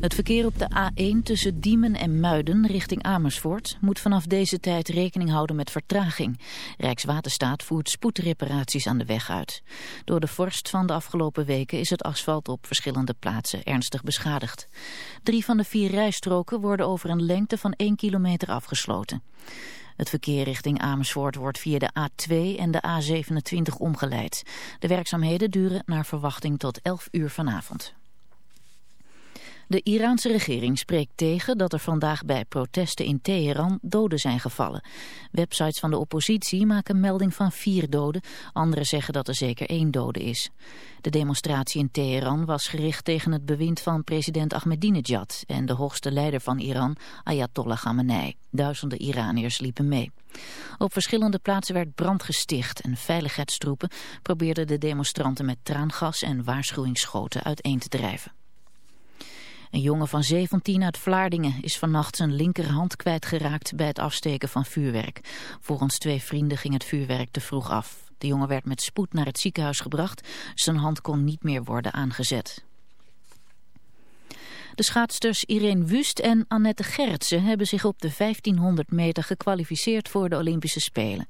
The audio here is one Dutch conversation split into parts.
Het verkeer op de A1 tussen Diemen en Muiden richting Amersfoort moet vanaf deze tijd rekening houden met vertraging. Rijkswaterstaat voert spoedreparaties aan de weg uit. Door de vorst van de afgelopen weken is het asfalt op verschillende plaatsen ernstig beschadigd. Drie van de vier rijstroken worden over een lengte van 1 kilometer afgesloten. Het verkeer richting Amersfoort wordt via de A2 en de A27 omgeleid. De werkzaamheden duren naar verwachting tot 11 uur vanavond. De Iraanse regering spreekt tegen dat er vandaag bij protesten in Teheran doden zijn gevallen. Websites van de oppositie maken melding van vier doden, anderen zeggen dat er zeker één dode is. De demonstratie in Teheran was gericht tegen het bewind van president Ahmadinejad en de hoogste leider van Iran, Ayatollah Khamenei. Duizenden Iraniërs liepen mee. Op verschillende plaatsen werd brand gesticht en veiligheidstroepen probeerden de demonstranten met traangas en waarschuwingsschoten uiteen te drijven. Een jongen van 17 uit Vlaardingen is vannacht zijn linkerhand kwijtgeraakt bij het afsteken van vuurwerk. Volgens twee vrienden ging het vuurwerk te vroeg af. De jongen werd met spoed naar het ziekenhuis gebracht. Zijn hand kon niet meer worden aangezet. De schaatsters Irene Wust en Annette Gerritsen hebben zich op de 1500 meter gekwalificeerd voor de Olympische Spelen.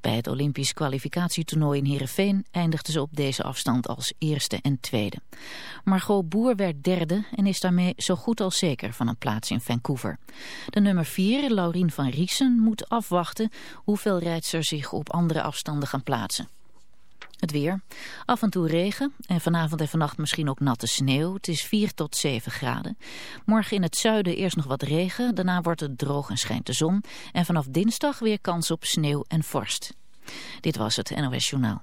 Bij het Olympisch kwalificatietoernooi in Heerenveen eindigden ze op deze afstand als eerste en tweede. Margot Boer werd derde en is daarmee zo goed als zeker van een plaats in Vancouver. De nummer 4, Laurien van Riesen, moet afwachten hoeveel rijdsters zich op andere afstanden gaan plaatsen. Het weer. Af en toe regen en vanavond en vannacht misschien ook natte sneeuw. Het is 4 tot 7 graden. Morgen in het zuiden eerst nog wat regen. Daarna wordt het droog en schijnt de zon. En vanaf dinsdag weer kans op sneeuw en vorst. Dit was het NOS Journaal.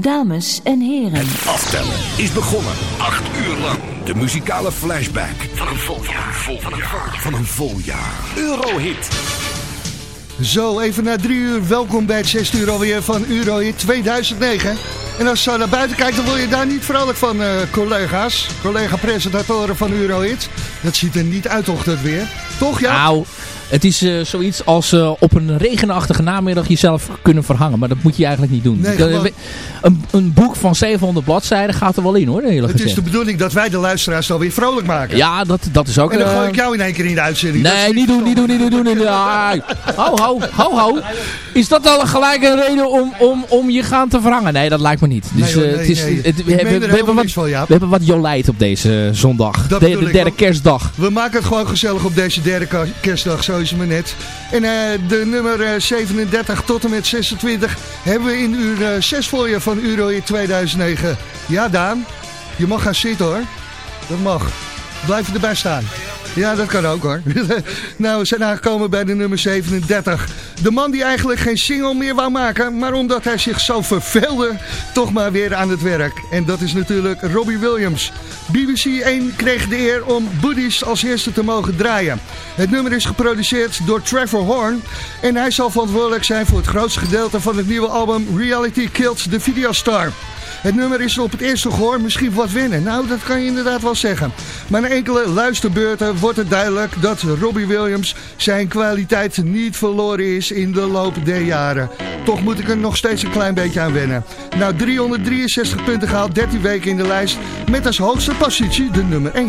Dames en heren. Aftellen is begonnen. Acht uur lang. De muzikale flashback van een vol jaar. Vol jaar. Van een vol jaar. Eurohit. Zo, even na drie uur. Welkom bij het 6 uur alweer van Eurohit 2009. En als je zo naar buiten kijkt, dan word je daar niet vrolijk van, eh, collega's. Collega-presentatoren van Eurohit. Dat ziet er niet uit, toch, dat weer? Toch, ja? Nou, het is eh, zoiets als eh, op een regenachtige namiddag jezelf kunnen verhangen. Maar dat moet je eigenlijk niet doen. Nee, Ik, gewoon- een, een boek van 700 bladzijden gaat er wel in hoor, Het is de bedoeling dat wij de luisteraars dan weer vrolijk maken. Ja, dat, dat is ook... En dan gooi eh, ik jou in één keer in de uitzending. Nee, niet doen, niet doen, niet doen, niet doen. Ho, ho, ho, ho. Is dat al gelijk een reden om, om, om je gaan te verhangen? Nee, dat lijkt me niet. Dus, Nee, hoor, nee, het is, het- we, hebben, we, hebben wat, niks van, Jaap. we hebben wat jolijt op deze zondag. Dat De, de derde kerstdag. We maken het gewoon gezellig op deze derde kerstdag, zo is het maar net. En eh, de nummer eh, 37 tot en met 26 hebben we in uur 6 voor je van Euro in 2009. Ja, Daan, je mag gaan zitten hoor. Dat mag. Blijf erbij staan. Ja, dat kan ook hoor. nou, we zijn aangekomen bij de nummer 37. De man die eigenlijk geen single meer wou maken, maar omdat hij zich zo verveelde, toch maar weer aan het werk. En dat is natuurlijk Robbie Williams. BBC 1 kreeg de eer om Buddies als eerste te mogen draaien. Het nummer is geproduceerd door Trevor Horn en hij zal verantwoordelijk zijn voor het grootste gedeelte van het nieuwe album Reality Killed the Videostar. Het nummer is op het eerste gehoor misschien wat winnen. Nou, dat kan je inderdaad wel zeggen. Maar na enkele luisterbeurten wordt het duidelijk dat Robbie Williams zijn kwaliteit niet verloren is in de loop der jaren. Toch moet ik er nog steeds een klein beetje aan wennen. Nou, 363 punten gehaald, 13 weken in de lijst. Met als hoogste positie de nummer 1.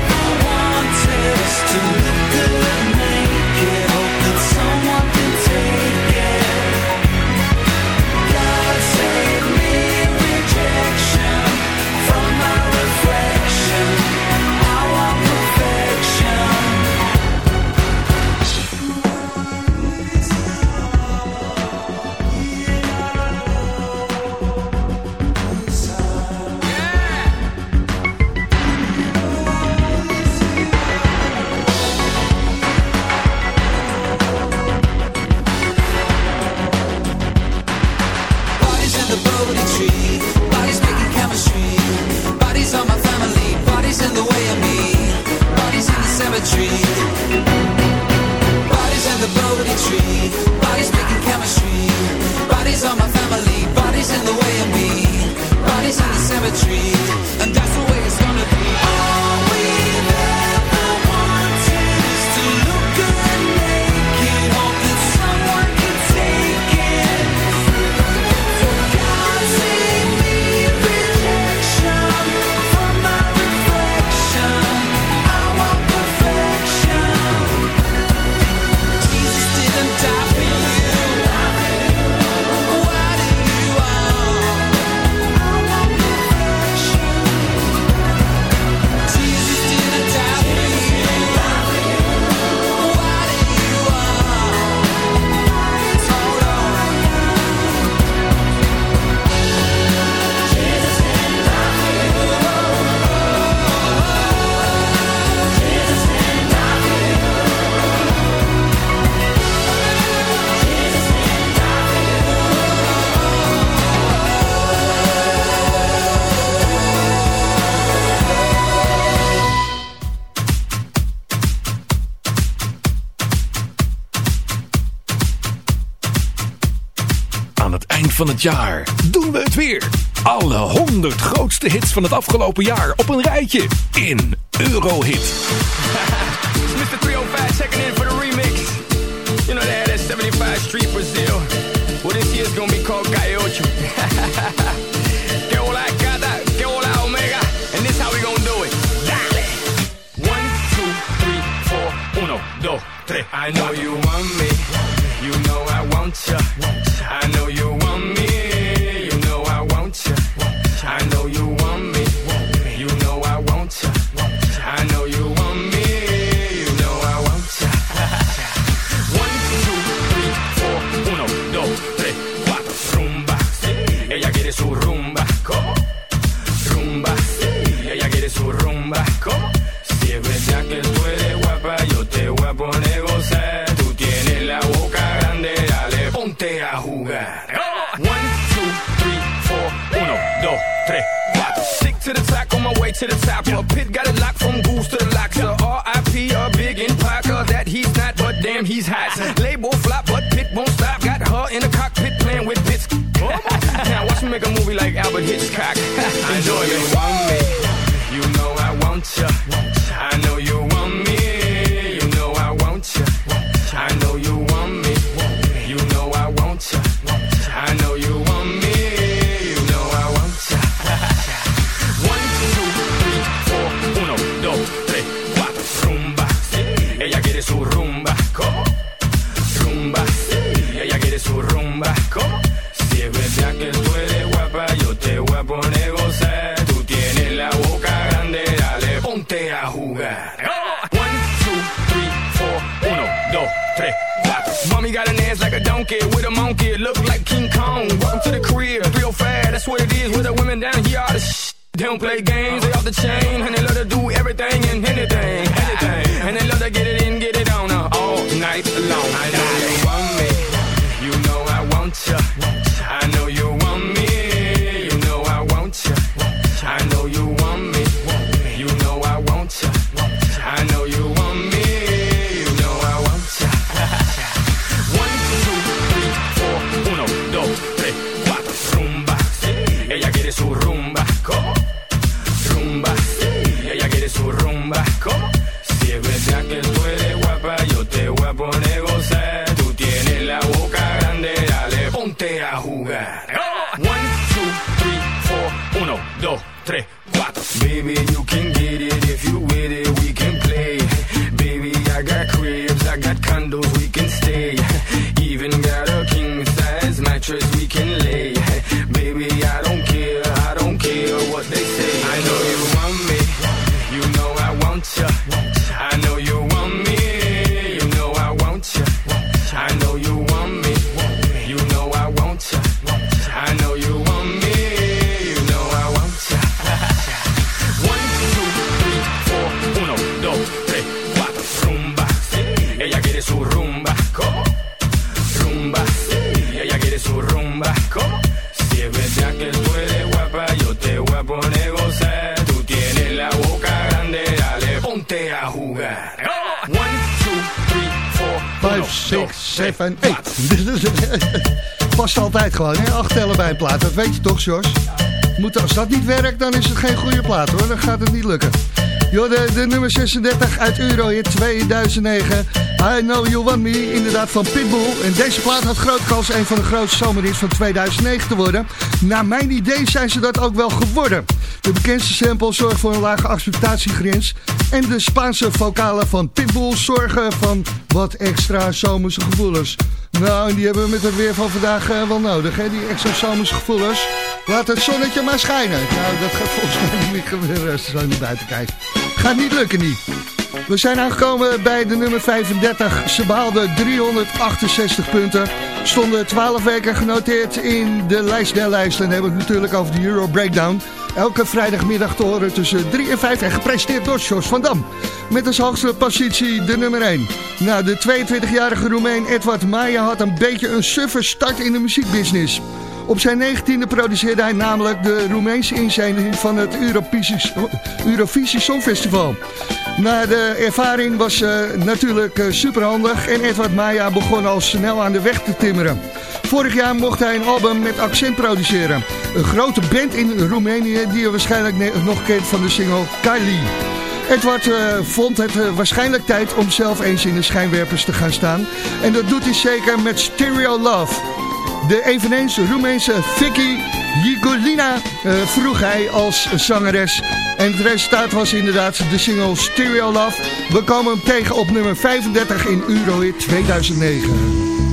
wanted is to look good naked. Hope that someone van het jaar doen we het weer. Alle 100 grootste hits van het afgelopen jaar op een rijtje in Eurohit. Mr. 305 checking in for the remix. You know that had 75 Street Brazil. What Well this year's gonna be called Caiocho. Que hola cada, que hola omega. And this how we gonna do it. Dale. 1, 2, 3, 4, 1, 2, 3. I know you hats Su rumba, ¿cómo? Si es verdad que tú eres guapa, yo te voy a poner a gozar. Tú tienes la boca grande, dale, ponte a jugar. One, two, three, four, uno, dos, tres, cuatro. Mommy got an ass like a donkey with a monkey, look like King Kong. Welcome to the crib, real fast, that's what it is. With the women down here, all the sh- they don't play games, they off the chain, and they love to do 6, 7, 8. Past altijd gewoon, hè? Acht tellen bij een plaat. Dat weet je toch, Jos? Moet, als dat niet werkt, dan is het geen goede plaat, hoor. Dan gaat het niet lukken. Joh, de, nummer 36 uit Eurohit 2009. I Know You Want Me, inderdaad van Pitbull. En deze plaat had grote kans een van de grootste zomerhits van 2009 te worden. Naar mijn idee zijn ze dat ook wel geworden. De bekendste sample zorgt voor een lage acceptatiegrens. En de Spaanse vocalen van Pitbull zorgen van wat extra zomerse gevoelens. Nou, en die hebben we met het weer van vandaag eh, wel nodig, hè? die extra zomerse gevoelens. Laat het zonnetje maar schijnen. Nou, dat gaat volgens mij niet gebeuren als je zo naar buiten kijkt. Gaat niet lukken, niet. We zijn aangekomen bij de nummer 35. Ze behaalde 368 punten. Stonden 12 weken genoteerd in de lijst der lijsten. En hebben we het natuurlijk over de Euro Breakdown. Elke vrijdagmiddag te horen tussen 3 en 5. En gepresenteerd door Jos van Dam. Met als hoogste positie de nummer 1. Nou, de 22-jarige Roemeen Edward Maya had een beetje een suffe start in de muziekbusiness. Op zijn 19e produceerde hij namelijk de Roemeense inzending van het Eurovisie, Songfestival. Na de ervaring was uh, natuurlijk uh, superhandig en Edward Maya begon al snel aan de weg te timmeren. Vorig jaar mocht hij een album met accent produceren. Een grote band in Roemenië die je waarschijnlijk nog kent van de single Kylie. Edward uh, vond het waarschijnlijk tijd om zelf eens in de schijnwerpers te gaan staan. En dat doet hij zeker met Stereo Love. De eveneens Roemeense Vicky Jigolina uh, vroeg hij als zangeres. En het resultaat was inderdaad de single Stereo Love. We komen hem tegen op nummer 35 in Eurohit 2009.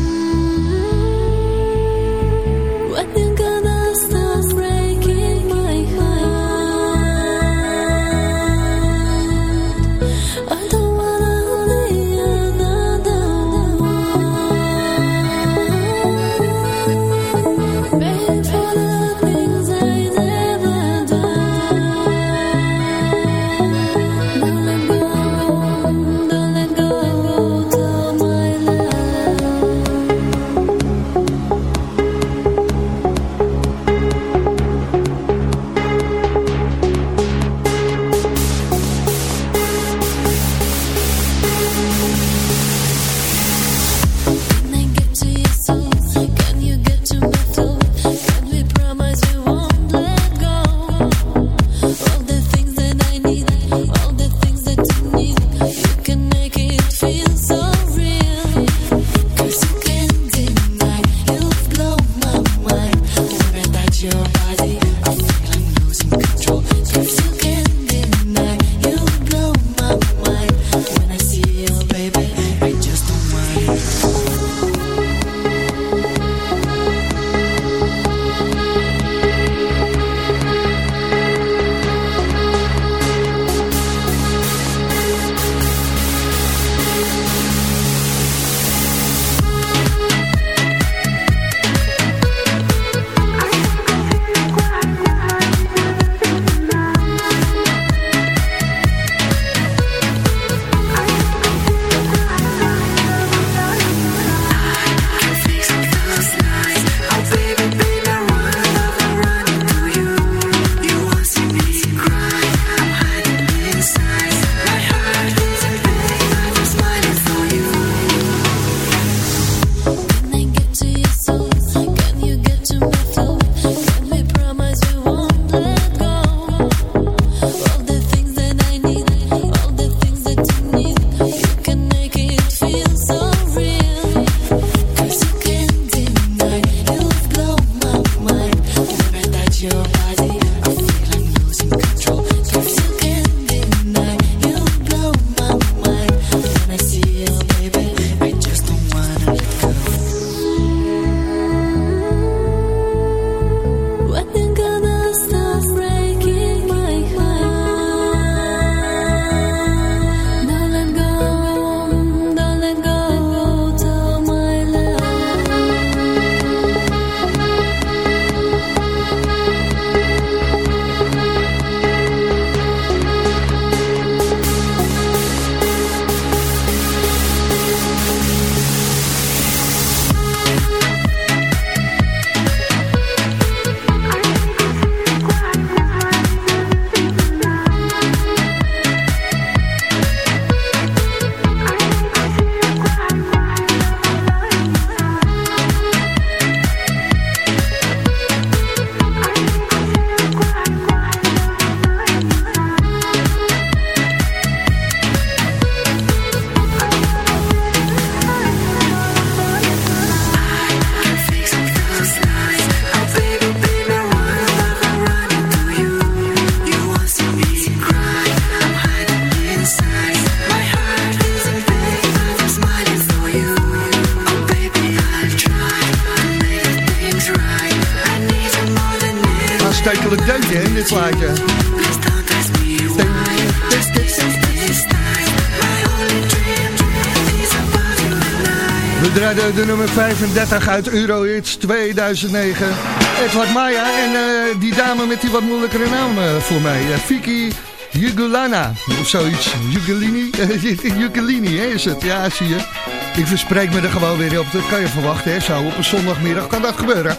Aanstekelijk deuntje in dit plaatje. We draaiden de nummer 35 uit Eurohits 2009. Edward Maya en eh, die dame met die wat moeilijkere naam eh, voor mij. Uh, Vicky Jugulana of zoiets. Jugulini? Jugulini hè, is het. Ja, zie je. Ik verspreek me er gewoon weer op. Dat kan je verwachten. Hè. Zo op een zondagmiddag kan dat gebeuren.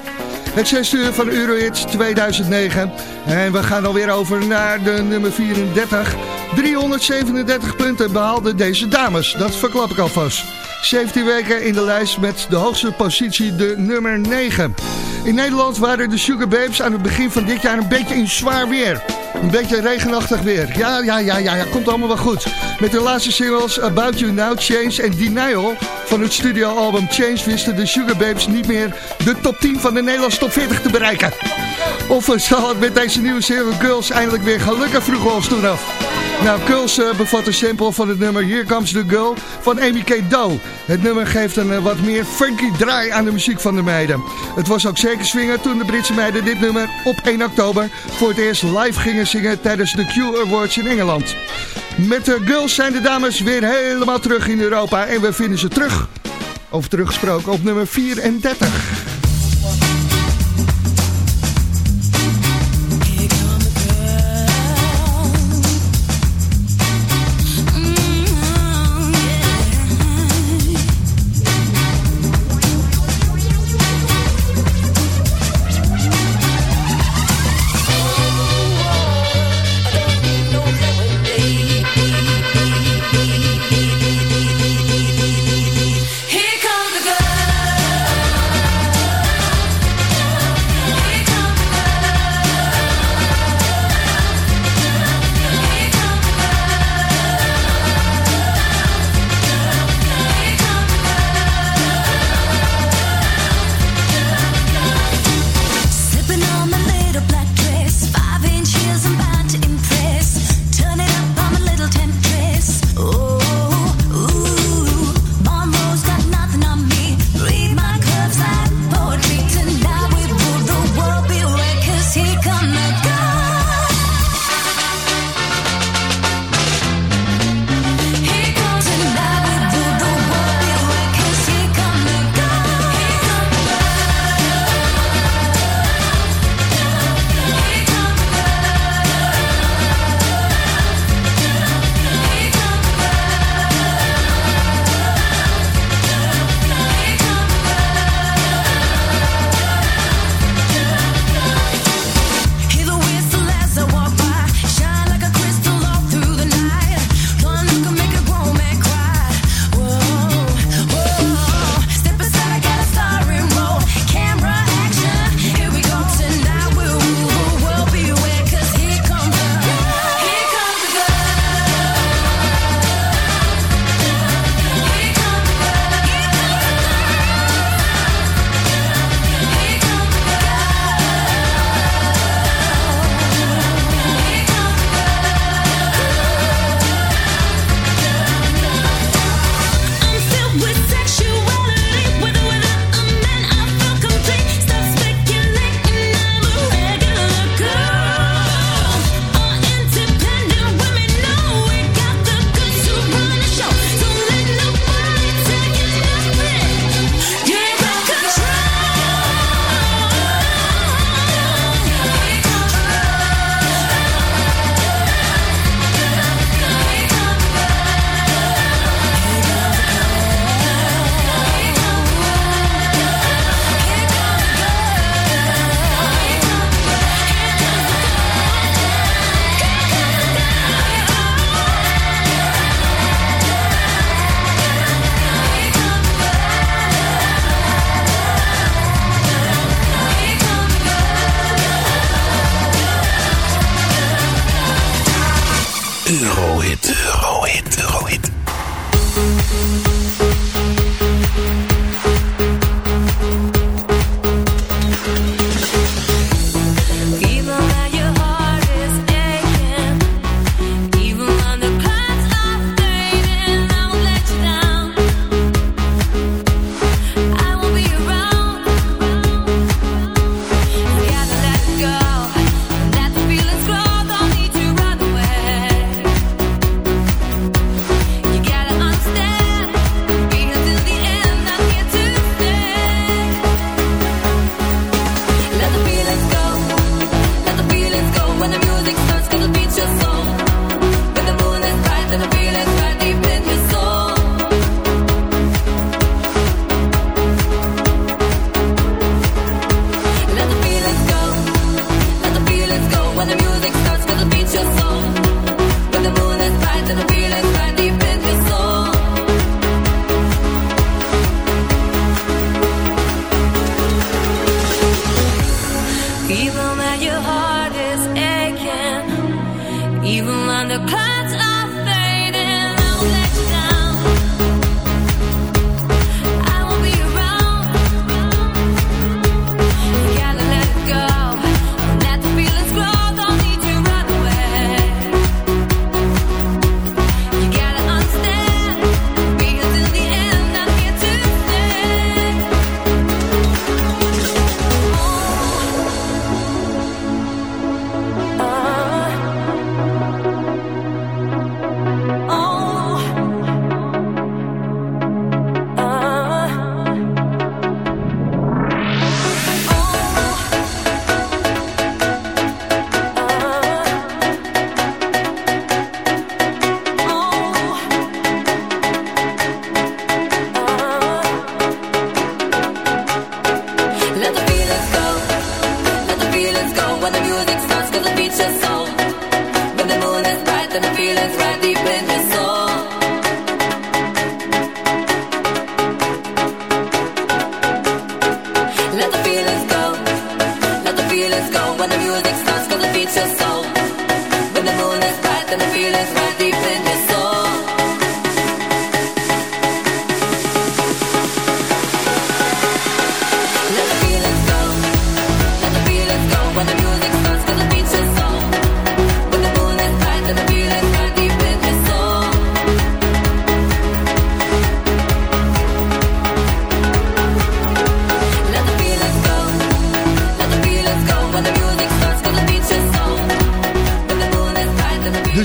Het 6 uur van Eurohits 2009. En we gaan alweer over naar de nummer 34. 337 punten behaalden deze dames. Dat verklap ik alvast. 17 weken in de lijst met de hoogste positie de nummer 9. In Nederland waren de Sugar Babes aan het begin van dit jaar een beetje in zwaar weer. Een beetje regenachtig weer. Ja, ja, ja, ja, ja, komt allemaal wel goed. Met de laatste singles About You Now, Change en Denial van het studioalbum Change wisten de Sugar Babes niet meer de top 10 van de Nederlandse top 40 te bereiken. Of zal het met deze nieuwe single Girls eindelijk weer gelukkig vroeg ons toen af. Nou, Girls uh, bevat een sample van het nummer Here Comes the Girl van Amy K. Doe. Het nummer geeft een uh, wat meer funky draai aan de muziek van de meiden. Het was ook zeker swingen toen de Britse meiden dit nummer op 1 oktober voor het eerst live gingen zingen tijdens de Q Awards in Engeland. Met de Girls zijn de dames weer helemaal terug in Europa en we vinden ze terug. Over teruggesproken op nummer 34.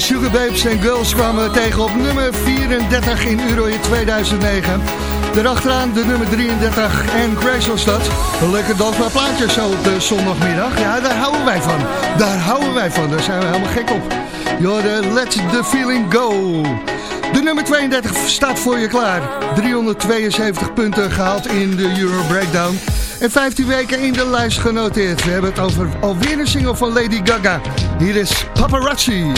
Sugar en Girls kwamen tegen op nummer 34 in Euro in 2009. Daarachteraan de nummer 33 en Crash was dat. Lekker dansbaar plaatje zo op de zondagmiddag. Ja, daar houden wij van. Daar houden wij van. Daar zijn we helemaal gek op. Jorden, let the feeling go. De nummer 32 staat voor je klaar. 372 punten gehaald in de Euro Breakdown. En 15 weken in de lijst genoteerd. We hebben het over alweer een single van Lady Gaga. Hier is Paparazzi.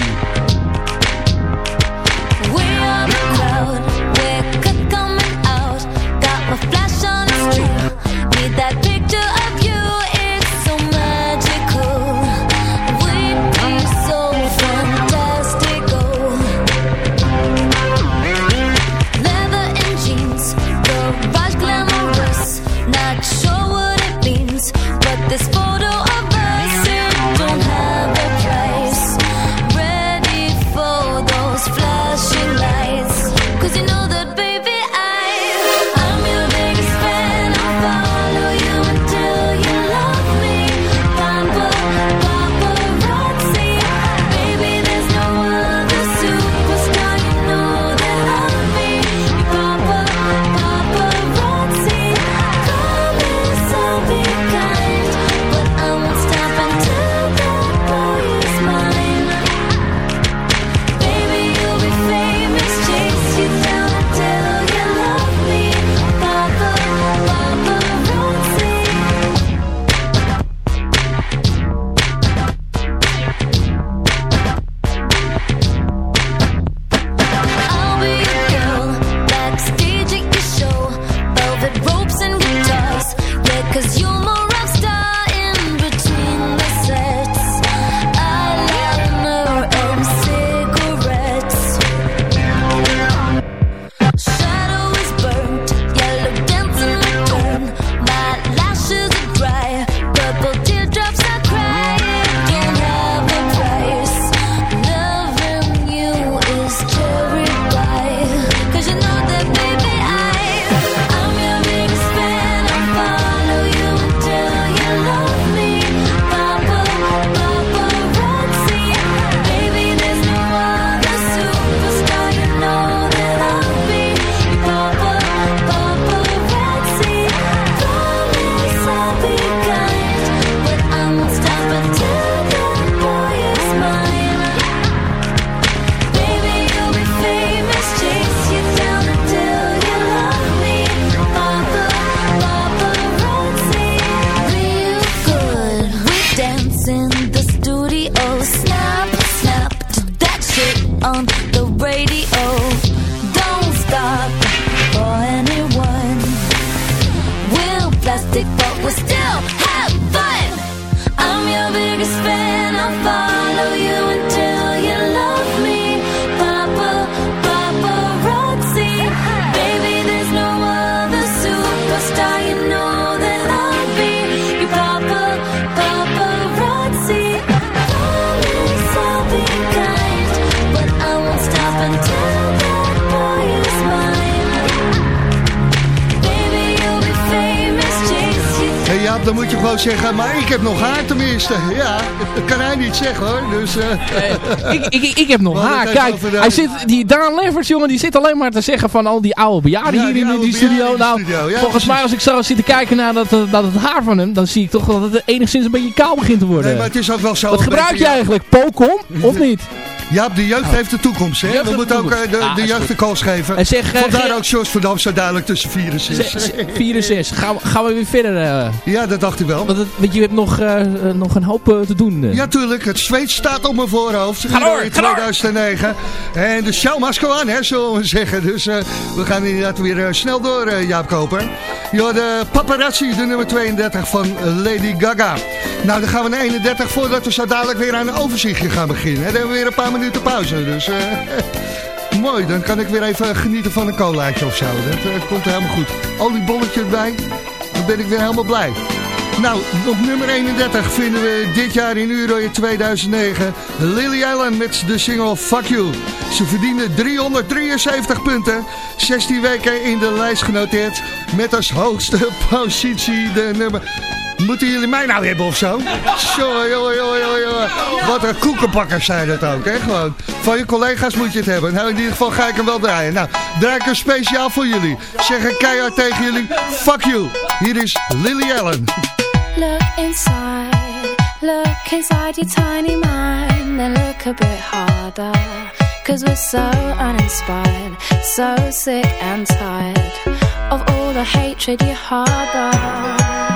Dan moet je gewoon zeggen, maar ik heb nog haar tenminste. Ja, dat kan hij niet zeggen hoor. Dus, eh, ik, ik, ik heb nog haar. Kijk, hij zit, die Daan Leverts, jongen, die zit alleen maar te zeggen van al die oude bejaarden Ja, hier die in die studio. in de Nou, studio, ja, volgens mij als ik zo zit te kijken naar dat, eh, dat het haar van hem, dan zie ik toch dat het enigszins een beetje kaal begint te worden. nee, maar het is ook wel zo. Wat gebruik beetje- je eigenlijk? Pocom of niet? Jaap, de jeugd heeft de toekomst. Hè? We moeten ook eh, de, Ah, de jeugd goed. de kans geven. En zeg, eh, Vandaar ook George van Dam zo duidelijk tussen 4 en 6. 4 en 6. Gaan, we- gaan we weer verder? eh, Ja, dat dacht ik wel. want, het- want je hebt nog, nog een hoop te doen. Ja, tuurlijk. Het zweet staat op mijn voorhoofd. Ga door, in ga door. 2009. En de show must go on, hè, zullen we zeggen. Dus eh, we gaan inderdaad weer snel door, Jaap Koper. Ja, de paparazzi, de nummer 32 van Lady Gaga. Nou, dan gaan we naar 31 voordat we zo dadelijk weer aan een overzichtje gaan beginnen. hè. Dan hebben we weer een paar minuten pauze. Dus eh, mooi, dan kan ik weer even genieten van een colaatje of zo. Dat eh, komt helemaal goed. Oliebolletje erbij, dan ben ik weer helemaal blij. Nou, op nummer 31 vinden we dit jaar in Euro in 2009 Lily Allen met de single Fuck You. Ze verdiende 373 punten, 16 weken in de lijst genoteerd met als hoogste positie de nummer... Moeten jullie mij nou hebben of zo? Jongen, jongen, jongen, jongen. Wat een koekenbakkers zijn dat ook, hè? Gewoon. Van je collega's moet je het hebben. Nou, in ieder geval ga ik hem wel draaien. Nou, draai ik speciaal voor jullie. Zeg een keihard tegen jullie, fuck you. Hier is Lily Allen. Look inside, look inside your tiny mind and look a bit harder. Cause we're so uninspired, so sick and tired of all the hatred you harbor.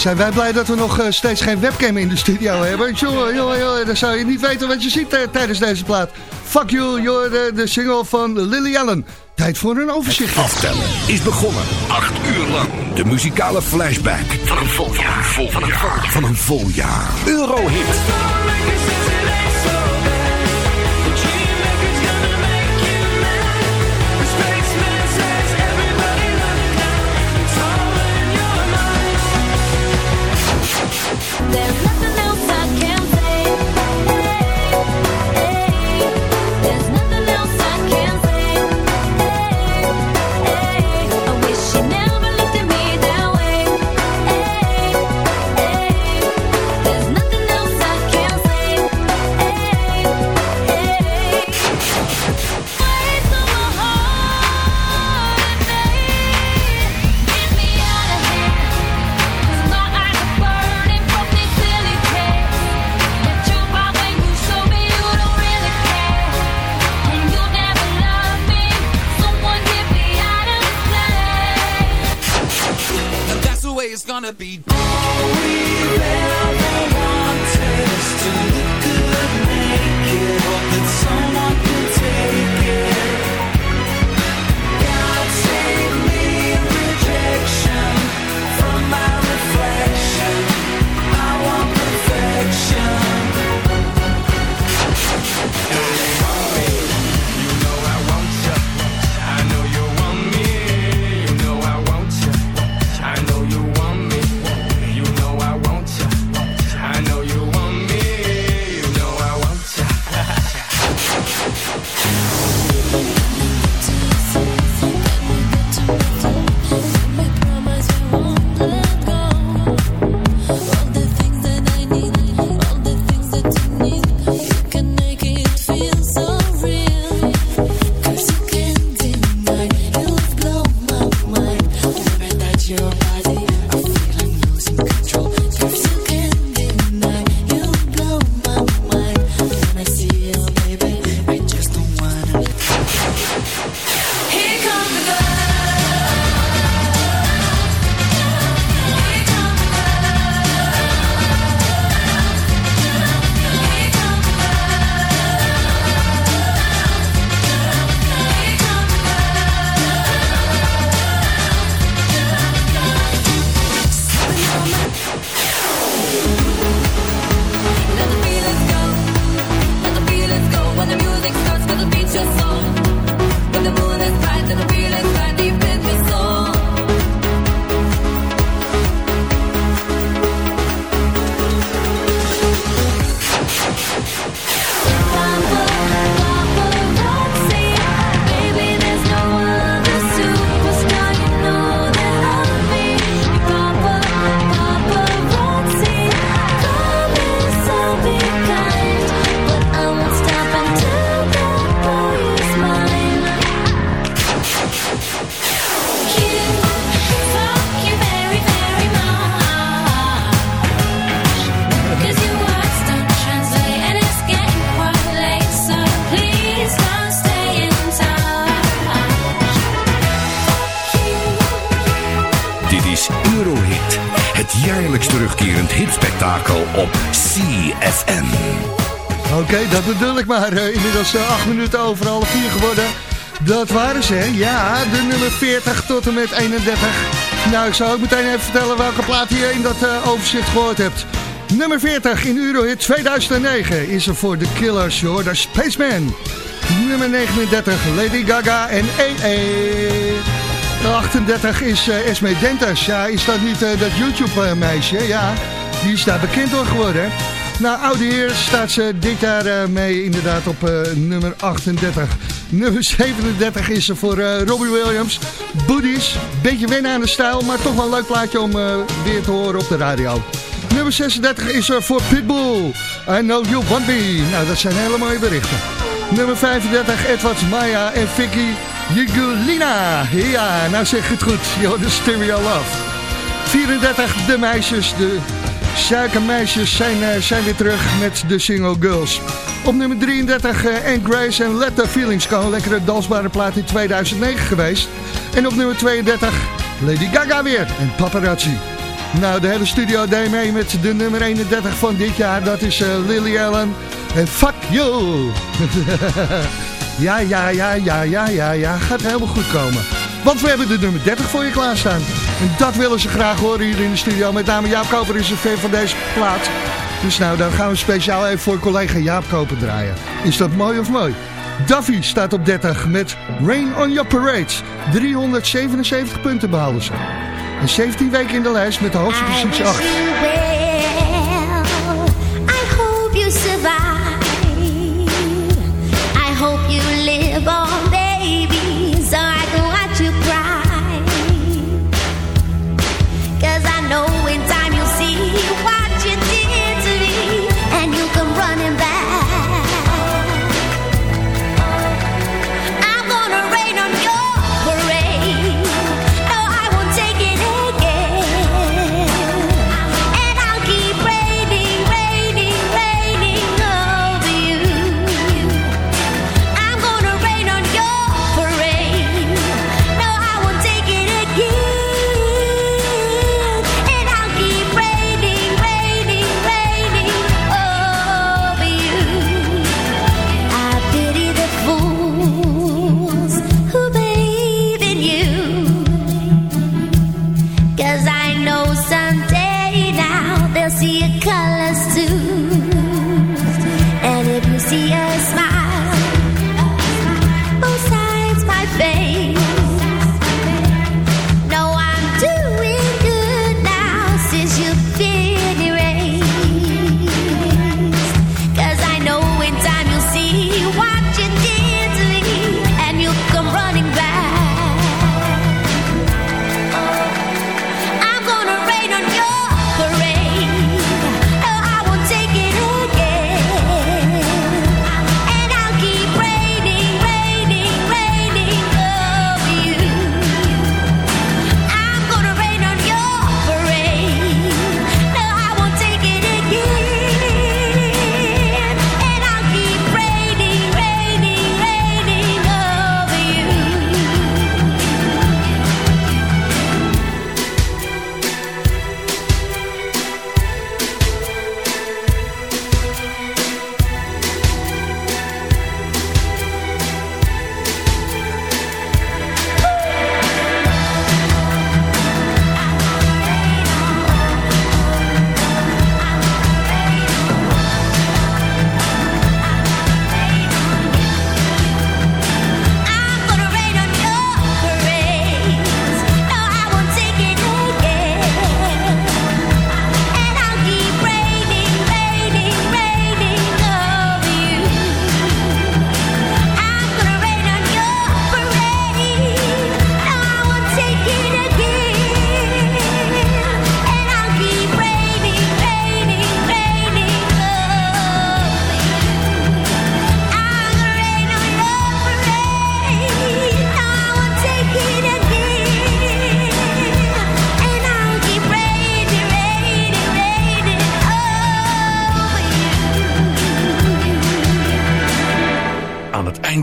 Zijn wij blij dat we nog eh, steeds geen webcam in de studio hebben. Jongen, jongen, jongen, dan zou je niet weten wat je ziet eh, tijdens deze plaat. Fuck you, you're de, de single van Lily Allen. Tijd voor een overzicht. Aftellen is begonnen. Acht uur lang. De muzikale flashback van een vol jaar. Van een vol jaar. Van een vol jaar. Eurohit. Eh, inmiddels eh, acht minuten over half vier geworden. Dat waren ze? Ja, de nummer 40 tot en met 31. Nou, ik zou ook meteen even vertellen welke plaat je in dat eh, overzicht gehoord hebt. Nummer 40 in Eurohit 2009 is er voor de Killers, hoor. De Spaceman. Nummer 39 Lady Gaga en EE. 38 is eh, Esme Dentes. Ja, is dat niet eh, dat YouTube-meisje? ja, die is daar bekend door geworden. Nou, oude heer staat ze dit jaar eh, mee inderdaad op eh, nummer 38. Nummer 37 is er voor eh, Robbie Williams. Boodies, beetje wennen aan de stijl, maar toch wel een leuk plaatje om weer te horen op de radio. Nummer 36 is er voor Pitbull. I know you want me. Nou, dat zijn hele mooie berichten. Nummer 35, Edward Maya en Vicky Jigulina. Ja, nou zeg het goed. Yo, de Stereo Love. 34, de meisjes, de suikermeisjes zijn, eh, zijn weer terug met de single Girls. Op nummer 33, eh, Anne Grace en Let the Feelings Go. Lekkere dansbare plaat in 2009 geweest. En op nummer 32, Lady Gaga weer en Paparazzi. Nou, de hele studio deed mee met de nummer 31 van dit jaar. Dat is eh, Lily Allen. En fuck you! ja, ja, ja, ja, ja, ja, ja. Gaat helemaal goed komen. Want we hebben de nummer 30 voor je klaarstaan. En dat willen ze graag horen hier in de studio. Met name Jaap Koper is een fan van deze plaat. Dus nou, dan gaan we speciaal even voor collega Jaap Koper draaien. Is dat mooi of mooi? Duffy staat op 30 met Rain on Your Parade. 377 punten behaalden ze. En 17 weken in de lijst met de hoogste positie 8.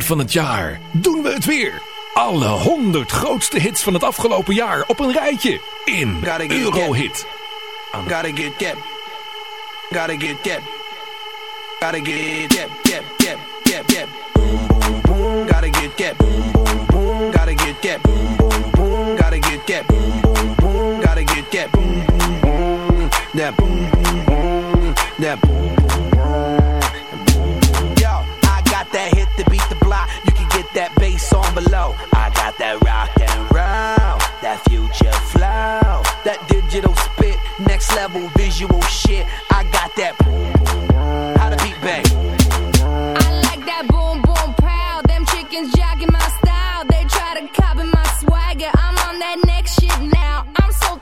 Van het jaar doen we het weer. Alle 100 grootste hits van het afgelopen jaar op een rijtje in Eurohit. Gotta get that. Gotta get that. Gotta get that. That. That. Boom, boom. Gotta get that. Boom, boom. Gotta get that. Boom, boom. Gotta get that. Boom, boom. Gotta get that. Boom. That boom. That got that hit to beat the block. You can get that bass on below. I got that rock and roll, that future flow, that digital spit, next level visual shit. I got that. Boom, how to beat bang. I like that boom boom pow. Them chickens jacking my style. They try to copy my swagger. I'm on that next shit now.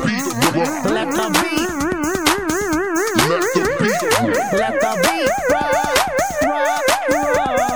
Let the beat rock. Let the beat. Let the beat rock. Let the beat rock. Rock, rock,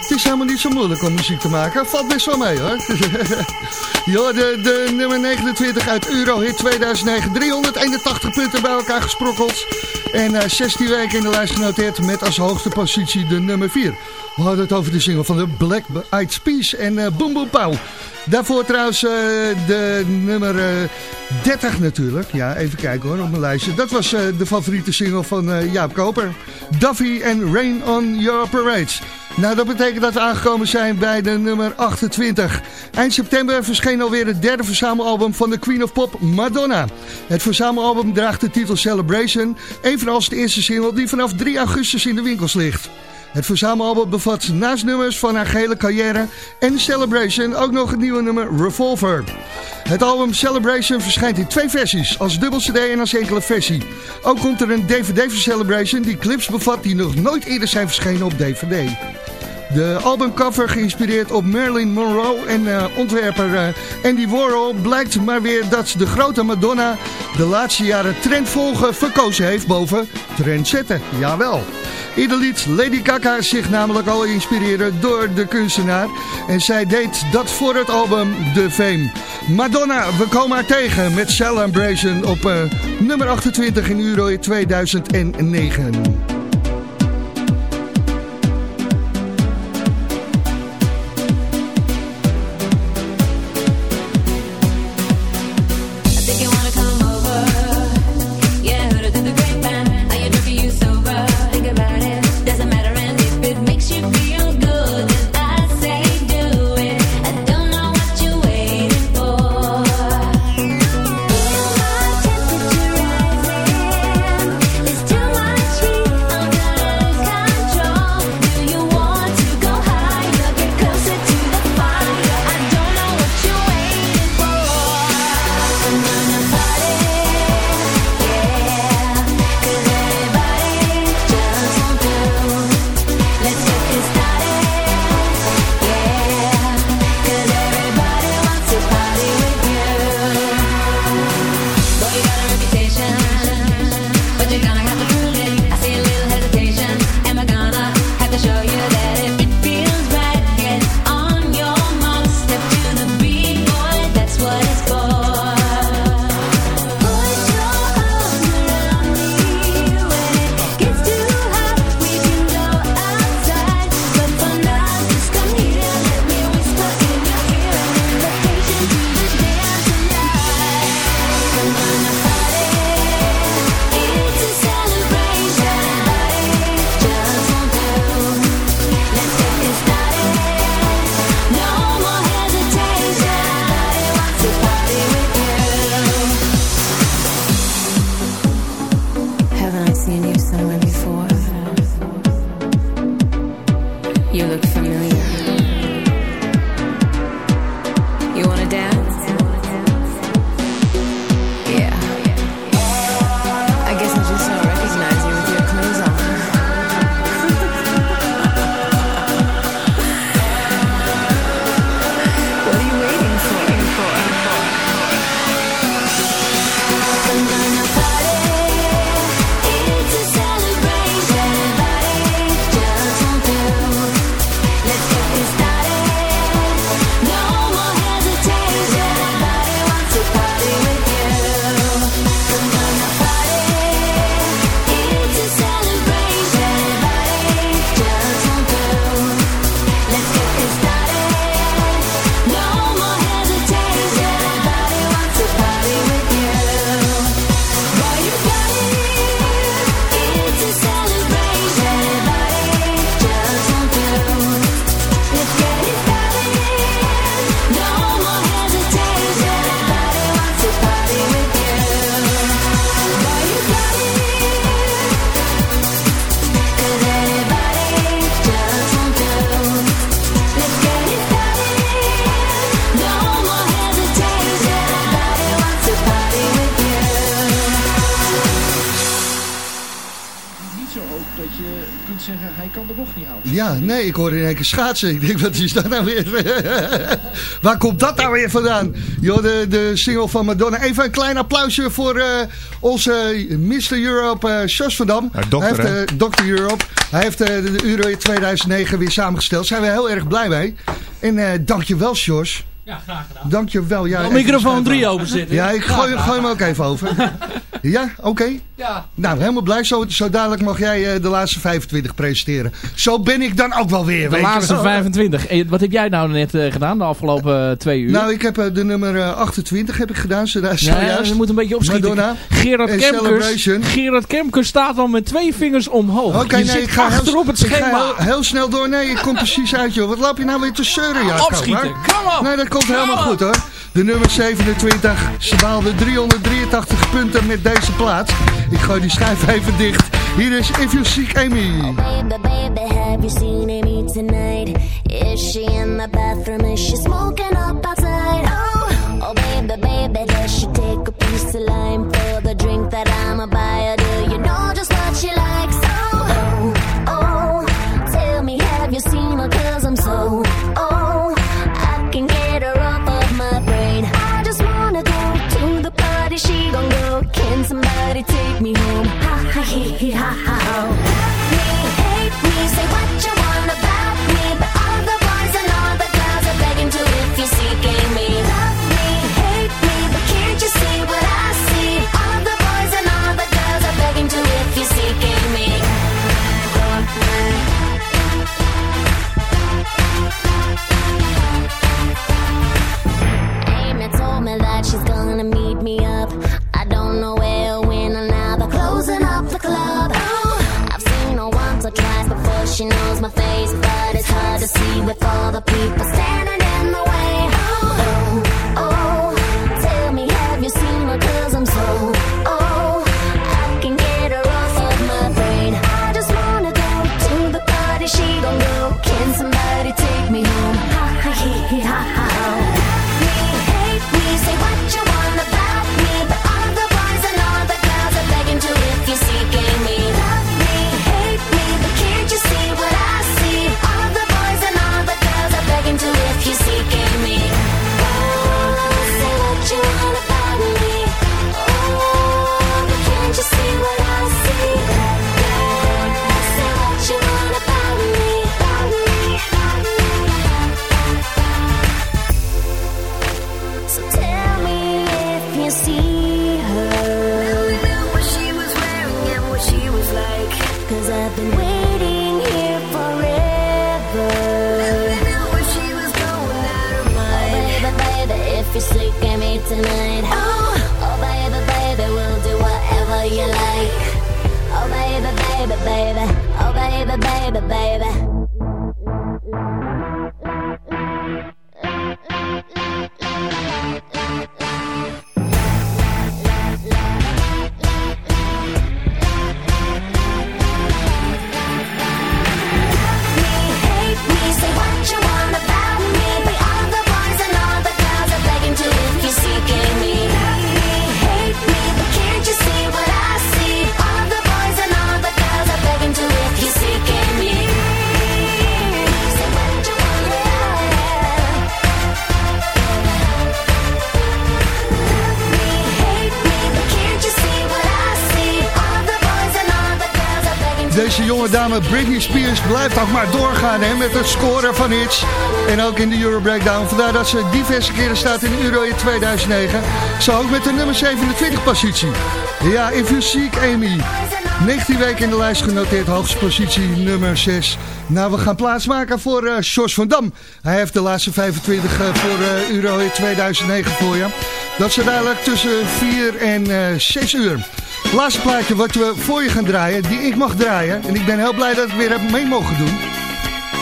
Het is helemaal niet zo moeilijk om muziek te maken. Valt best wel mee hoor. Jo, de, nummer 29 uit Eurohit 2009. 381 punten bij elkaar gesprokkeld. En eh 16 weken in de lijst genoteerd met als hoogste positie de nummer 4. We hadden het over de single van de Black Eyed Peas en eh Boom Boom Pow. Daarvoor trouwens eh, de nummer eh, 30 natuurlijk. Ja, even kijken hoor op mijn lijstje. Dat was eh, de favoriete single van eh, Jaap Koper. Duffy en Rain on Your Parades. Nou, dat betekent dat we aangekomen zijn bij de nummer 28. Eind september verscheen alweer het derde verzamelalbum van de Queen of Pop, Madonna. Het verzamelalbum draagt de titel Celebration, evenals de eerste single die vanaf 3 augustus in de winkels ligt. Het verzamelalbum bevat naast nummers van haar gehele carrière en Celebration ook nog het nieuwe nummer Revolver. Het album Celebration verschijnt in twee versies, als dubbel cd en als enkele versie. Ook komt er een DVD van Celebration die clips bevat die nog nooit eerder zijn verschenen op DVD. De albumcover geïnspireerd op Marilyn Monroe en eh, ontwerper eh, Andy Warhol blijkt maar weer dat de grote Madonna de laatste jaren trendvolgen verkozen heeft boven trendzetten. Jawel. Ieder lied Lady Gaga zich namelijk al inspireren door de kunstenaar. En zij deed dat voor het album The Fame. Madonna, we komen haar tegen met Celebration op eh, nummer 28 in Euro 2009. Keer schaatsen. Ik denk, wat is dat nou weer? Waar komt dat nou weer vandaan? Joh, de, de single van Madonna. Even een klein applausje voor eh, onze Mr. Europe, eh Jos van Dam. dokter, Hij heeft, eh, Dr. Europe. Hij heeft eh, de Euro 2009 weer samengesteld. Daar zijn we heel erg blij mee. En eh dankjewel, Jos. Ja, graag gedaan. Dankjewel. Ja, microfoon schuiven. 3 openzetten. Ja, ik gooi, gooi hem ook even over. ja, oké. Ja. Nou, helemaal blij. Zo, zo dadelijk mag jij eh, de laatste 25 presenteren. Zo ben ik dan ook wel weer. De weet je laatste wel. 25. En wat heb jij nou net eh, gedaan de afgelopen eh, twee uur? Nou, ik heb de nummer eh, 28 heb ik gedaan. Zo, Ja, zojuist. je moet een beetje opschieten. Madonna. Gerard Kemkers, Celebration. Gerard Kemkers staat al met twee vingers omhoog. Oké, nee, ik ga, achter heel, op het ik ga schema. heel, heel snel door. Nee, ik kom precies uit, joh. Wat loop je nou weer te zeuren, ja? Opschieten, kom op! Nee, dat komt Kom helemaal op! goed, hoor. De nummer 27. Ze behaalde 383 punten met deze plaat. Ik gooi die schijf even dicht. Hier is If You Seek Amy. Baby, baby, have you seen Amy tonight? Is she in the bathroom? Is she smoking up outside? Oh, oh, baby, baby, does she take a piece of lime face, but it's hard to see with all the people standing Britney Spears blijft ook maar doorgaan hè, met het scoren van hits. En ook in de Euro Breakdown. Vandaar dat ze diverse keren staat in Euro in 2009. Zo ook met de nummer 27 positie. Ja, If You Seek Amy. 19 weken in de lijst genoteerd, hoogste positie nummer 6. Nou, we gaan plaatsmaken voor uh, Jos van Dam. Hij heeft de laatste 25 uh, voor uh, Euro in 2009 voor je. Dat is dadelijk tussen 4 en uh, 6 uur. Laatste plaatje wat we voor je gaan draaien, die ik mag draaien. En ik ben heel blij dat ik weer heb mee mogen doen.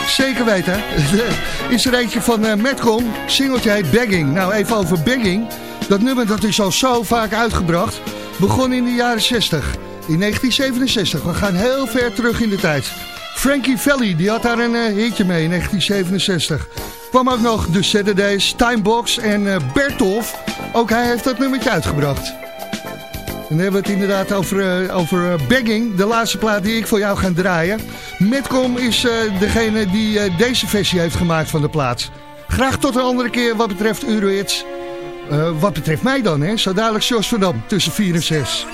Zeker weten. is er eentje van uh, Metcon. Singeltje heet Begging. Nou, even over Begging. Dat nummer dat is al zo vaak uitgebracht. Begon in de jaren 60. In 1967. We gaan heel ver terug in de tijd. Frankie Valli, die had daar een uh, hitje mee in 1967. Kwam ook nog de Saturdays, Timebox en uh, Bertolf. Ook hij heeft dat nummertje uitgebracht. En dan hebben we het inderdaad over, uh, over uh, Begging, de laatste plaat die ik voor jou ga draaien. Metcom is uh, degene die deze versie heeft gemaakt van de plaat. Graag tot een andere keer wat betreft Eurohits. wat betreft mij dan, hè? Zo dadelijk Jos tussen 4 en 6.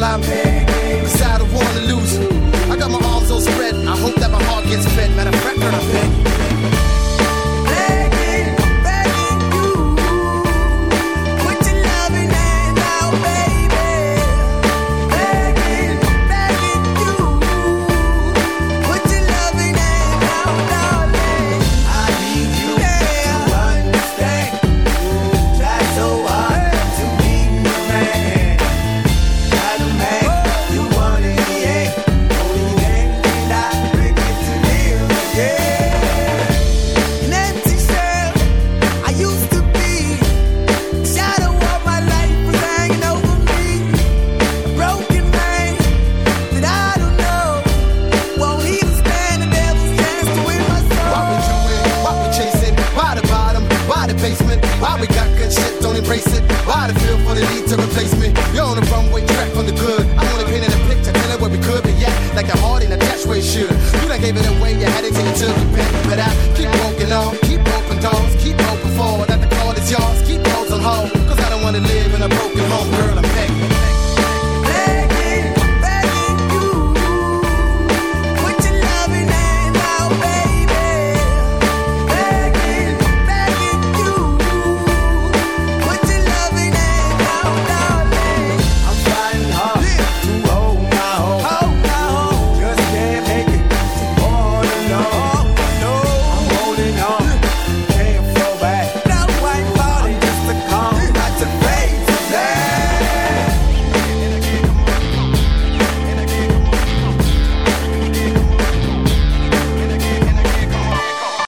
It away, you had it till you took it back. But I keep walking on, keep open doors, keep